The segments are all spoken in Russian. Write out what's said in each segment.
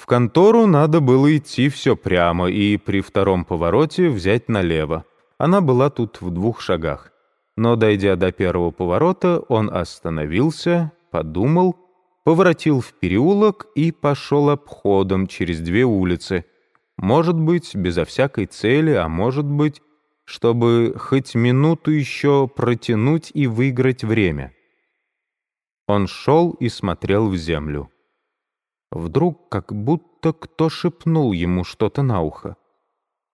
В контору надо было идти все прямо и при втором повороте взять налево. Она была тут в двух шагах. Но, дойдя до первого поворота, он остановился, подумал, поворотил в переулок и пошел обходом через две улицы. Может быть, безо всякой цели, а может быть, чтобы хоть минуту еще протянуть и выиграть время. Он шел и смотрел в землю. Вдруг как будто кто шепнул ему что-то на ухо.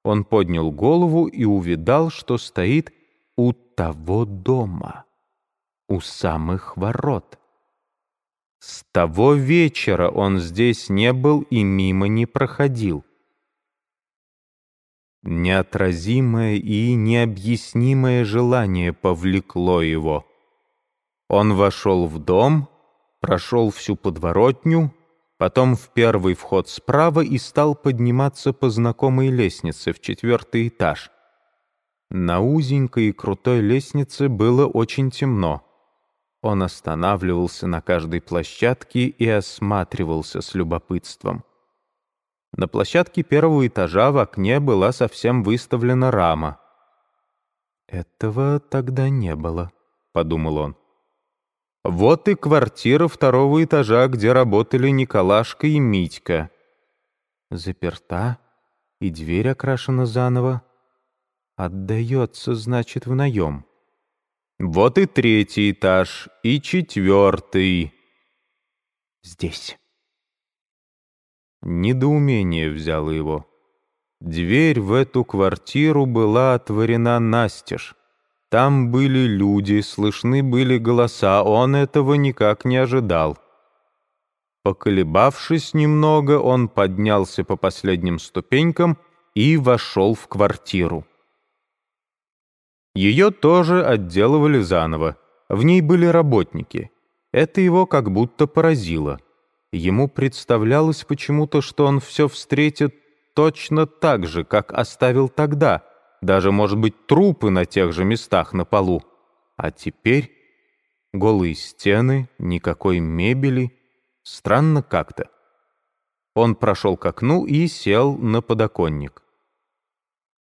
Он поднял голову и увидал, что стоит у того дома, у самых ворот. С того вечера он здесь не был и мимо не проходил. Неотразимое и необъяснимое желание повлекло его. Он вошел в дом, прошел всю подворотню, потом в первый вход справа и стал подниматься по знакомой лестнице в четвертый этаж. На узенькой и крутой лестнице было очень темно. Он останавливался на каждой площадке и осматривался с любопытством. На площадке первого этажа в окне была совсем выставлена рама. «Этого тогда не было», — подумал он. Вот и квартира второго этажа, где работали Николашка и Митька. Заперта, и дверь окрашена заново. Отдается, значит, в наем. Вот и третий этаж, и четвертый. Здесь. Недоумение взяло его. Дверь в эту квартиру была отворена настежь. Там были люди, слышны были голоса, он этого никак не ожидал. Поколебавшись немного, он поднялся по последним ступенькам и вошел в квартиру. Ее тоже отделывали заново. В ней были работники. Это его как будто поразило. Ему представлялось почему-то, что он все встретит точно так же, как оставил тогда — даже, может быть, трупы на тех же местах на полу. А теперь голые стены, никакой мебели. Странно как-то. Он прошел к окну и сел на подоконник.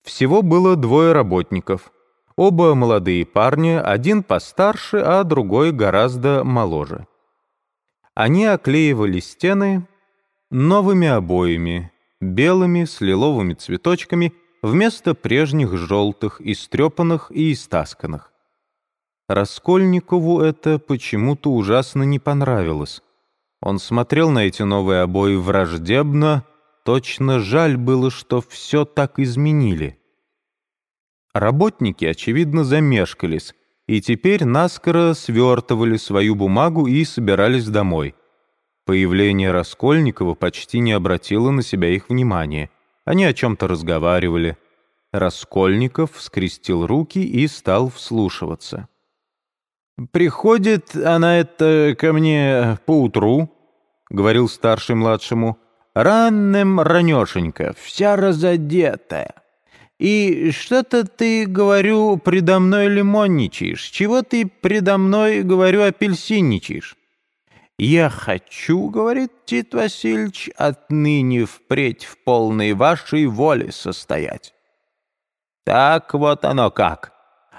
Всего было двое работников. Оба молодые парни, один постарше, а другой гораздо моложе. Они оклеивали стены новыми обоями, белыми с лиловыми цветочками — вместо прежних желтых, истрепанных и истасканных. Раскольникову это почему-то ужасно не понравилось. Он смотрел на эти новые обои враждебно, точно жаль было, что все так изменили. Работники, очевидно, замешкались, и теперь наскоро свертывали свою бумагу и собирались домой. Появление Раскольникова почти не обратило на себя их внимания. Они о чем-то разговаривали. Раскольников скрестил руки и стал вслушиваться. «Приходит она это ко мне поутру», — говорил старший младшему, «ранным ранешенько, вся разодетая. И что-то ты, говорю, предо мной лимонничаешь, чего ты предо мной, говорю, апельсинничаешь?» «Я хочу, — говорит Тит Васильевич, — отныне впредь в полной вашей воле состоять». «Так вот оно как.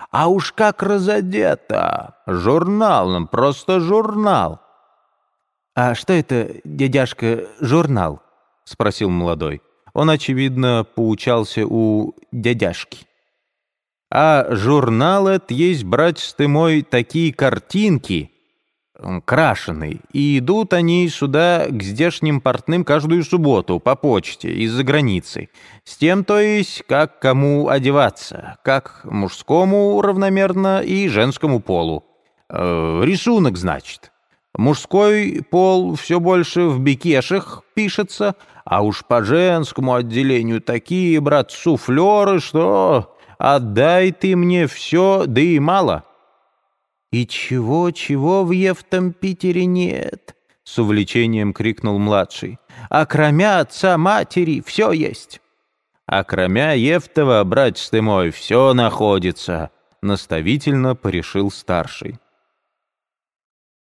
А уж как разодето! Журнал, просто журнал!» «А что это, дядяшка, журнал?» — спросил молодой. Он, очевидно, поучался у дядяшки. «А журнал — это есть, братец ты мой, такие картинки, крашеный, и идут они сюда к здешним портным каждую субботу по почте из-за границы. С тем, то есть, как кому одеваться, как мужскому равномерно и женскому полу. Э, рисунок, значит. Мужской пол все больше в бекешах пишется, а уж по женскому отделению такие, брат, суфлеры, что отдай ты мне все, да и мало. «И чего-чего в Евтом Питере нет?» — с увлечением крикнул младший. «А кроме отца-матери все есть». «А кроме Евтова, братец ты мой, все находится», — наставительно порешил старший.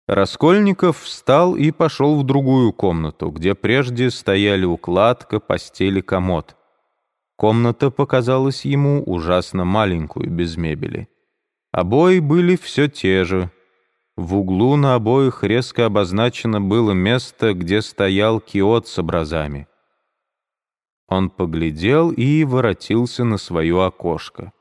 Раскольников встал и пошел в другую комнату, где прежде стояли укладка, постели, комод. Комната показалась ему ужасно маленькую, без мебели. Обои были все те же. В углу на обоих резко обозначено было место, где стоял киот с образами. Он поглядел и воротился на свое окошко.